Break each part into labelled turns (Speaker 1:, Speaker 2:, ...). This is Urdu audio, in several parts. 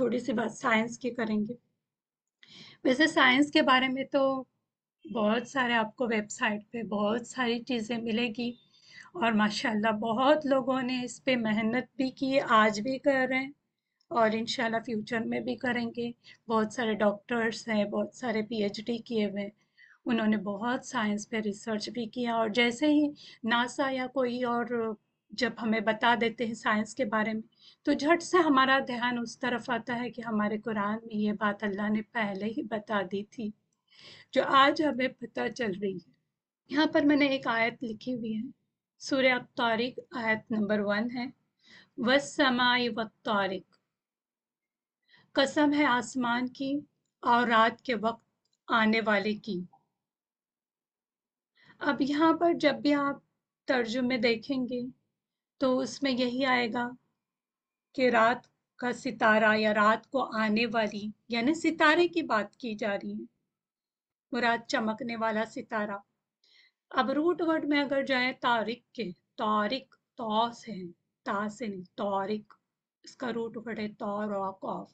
Speaker 1: تھوڑی سی بات سائنس کی کریں گے۔ ویسے سائنس کے بارے میں تو بہت سارے آپ کو ویب سائٹ پہ بہت ساری چیزیں ملے گی اور ماشاء اللہ بہت لوگوں نے اس پہ محنت بھی کی، آج بھی کر رہے ہیں اور انشاءاللہ فیوچر میں بھی کریں گے۔ بہت سارے ڈاکٹرس ہیں، بہت سارے پی ایچ ڈی کیے ہوئے انہوں نے بہت سائنس پہ ریسرچ بھی کیا اور جیسے ہی ناسا یا کوئی اور جب ہمیں بتا دیتے ہیں سائنس کے بارے میں، تو جھٹ سے ہمارا دھیان اس طرف آتا ہے کہ ہمارے قرآن میں یہ بات اللہ نے پہلے ہی بتا دی تھی، جو آج ہمیں پتہ چل رہی ہے۔ یہاں پر میں نے ایک آیت لکھی ہوئی ہے۔ سورہ تاریخ آیت نمبر ون ہے۔ وسمائی و تارک قسم ہے آسمان کی اور رات کے وقت آنے والے کی۔ اب یہاں پر جب بھی آپ ترجمے دیکھیں گے تو اس میں یہی آئے گا کہ رات کا ستارہ یا رات کو آنے والی یعنی ستارے کی بات کی جا رہی ہے مراد چمکنے والا ستارہ۔ اب روٹ ورڈ میں اگر جائیں تارک کے تارک تو سے تا سے نہیں تارک اس کا روٹ ورڈ ہے تور آف۔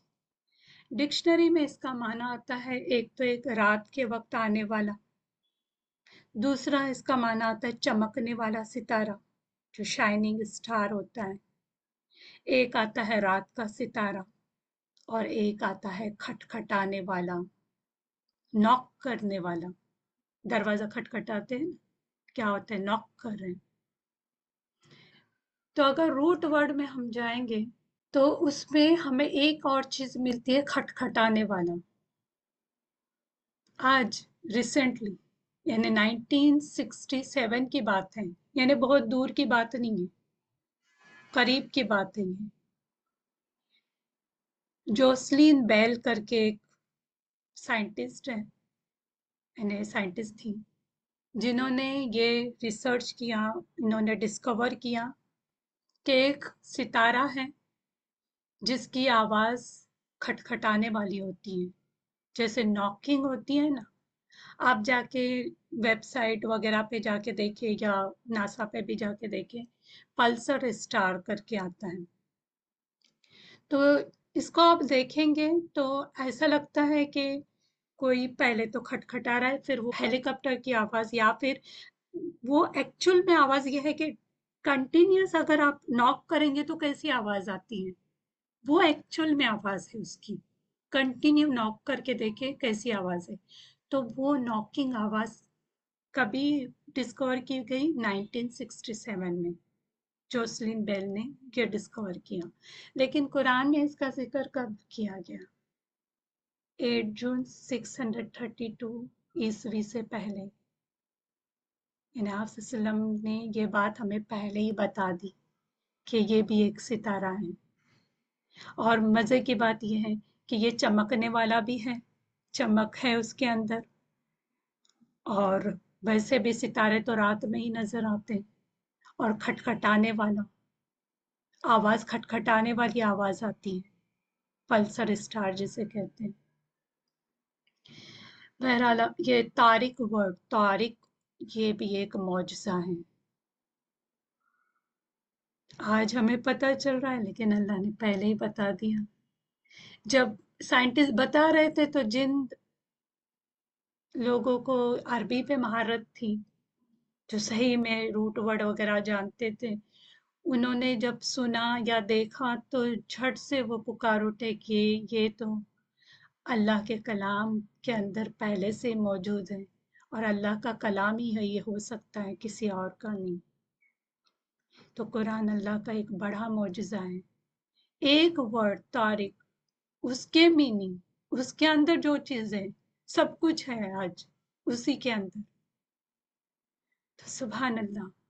Speaker 1: ڈکشنری میں اس کا معنی آتا ہے ایک تو ایک رات کے وقت آنے والا، دوسرا اس کا معنی آتا ہے چمکنے والا ستارہ۔ جو شائننگ اسٹار ہوتا ہے۔ ایک آتا ہے رات کا ستارہ اور ایک آتا ہے کھٹ کھٹانے والا نوک کرنے والا۔ دروازہ کھٹ کھٹاتے ہیں کیا ہوتا ہے؟ نوک کر رہے ہیں۔ تو اگر روٹ ورڈ میں ہم جائیں گے تو اس میں ہمیں ایک اور چیز ملتی ہے کھٹ کھٹانے والا۔ آج ریسنٹلی یعنی نائنٹین سکسٹی سیون کی بات ہے یعنی بہت دور کی بات نہیں ہے قریب کی بات نہیں ہے جوسلین بیل کر کے ایک سائنٹسٹ ہے یعنی سائنٹسٹ تھی جنہوں نے یہ ریسرچ کیا، انہوں نے ڈسکور کیا کہ ایک ستارہ ہے، جس کی آواز کھٹکھٹانے والی ہوتی ہے، جیسے ناکنگ ہوتی ہے نا۔ آپ جا کے ویب سائٹ وغیرہ پہ جا کے دیکھیں یا ناسا پہ بھی جا کے دیکھیں، پلسر اسٹار کر کے آتا ہے۔ تو اس کو آپ دیکھیں گے تو ایسا لگتا ہے کہ کوئی پہلے تو کھٹکھٹا رہا ہے، پھر وہ ہیلی کاپٹر کی آواز یا پھر وہ ایکچول میں آواز یہ ہے کہ کنٹینیوس اگر آپ ناک کریں گے تو کیسی آواز آتی ہے؟ وہ ایکچول میں آواز ہے اس کی۔ کنٹینیو نوک کر کے دیکھے کیسی آواز ہے۔ تو وہ نوکنگ آواز کبھی ڈسکور کی گئی نائنٹین سکسٹی سیون میں، جوسلین بیل نے یہ ڈسکور کیا۔ لیکن قرآن میں اس کا ذکر کب کیا گیا؟ Eight June six hundred thirty two عیسوی سے پہلے۔ یعنی آپ وسلم نے یہ بات ہمیں پہلے ہی بتا دی کہ یہ بھی ایک ستارہ ہے۔ اور مزے کی بات یہ ہے کہ یہ چمکنے والا بھی ہے۔ چمک ہے اس کے اندر۔ اور ویسے بھی ستارے تو رات میں ہی نظر آتے اور کھٹکھٹانے والا، آواز کھٹکھٹانے والی آواز آتی ہے، پلسر اسٹار جسے کہتے ہیں۔ بہرحال یہ تارک ورڈ تارک یہ بھی ایک معجزہ ہے۔ آج ہمیں پتہ چل رہا ہے، لیکن اللہ نے پہلے ہی بتا دیا۔ جب سائنٹسٹ بتا رہے تھے تو جن لوگوں کو عربی پہ مہارت تھی، جو صحیح میں روٹ ورڈ وغیرہ جانتے تھے، انہوں نے جب سنا یا دیکھا تو جھٹ سے وہ پکار اٹھے کہ یہ تو اللہ کے کلام کے اندر پہلے سے موجود ہے اور اللہ کا کلام ہی ہے، یہ ہو سکتا ہے، کسی اور کا نہیں۔ تو قرآن اللہ کا ایک بڑا معجزہ ہے۔ ایک ورڈ تاریخ۔ اس کے میننگ اس کے اندر جو چیزیں سب کچھ ہے آج، اسی کے اندر۔ تو سبحان اللہ۔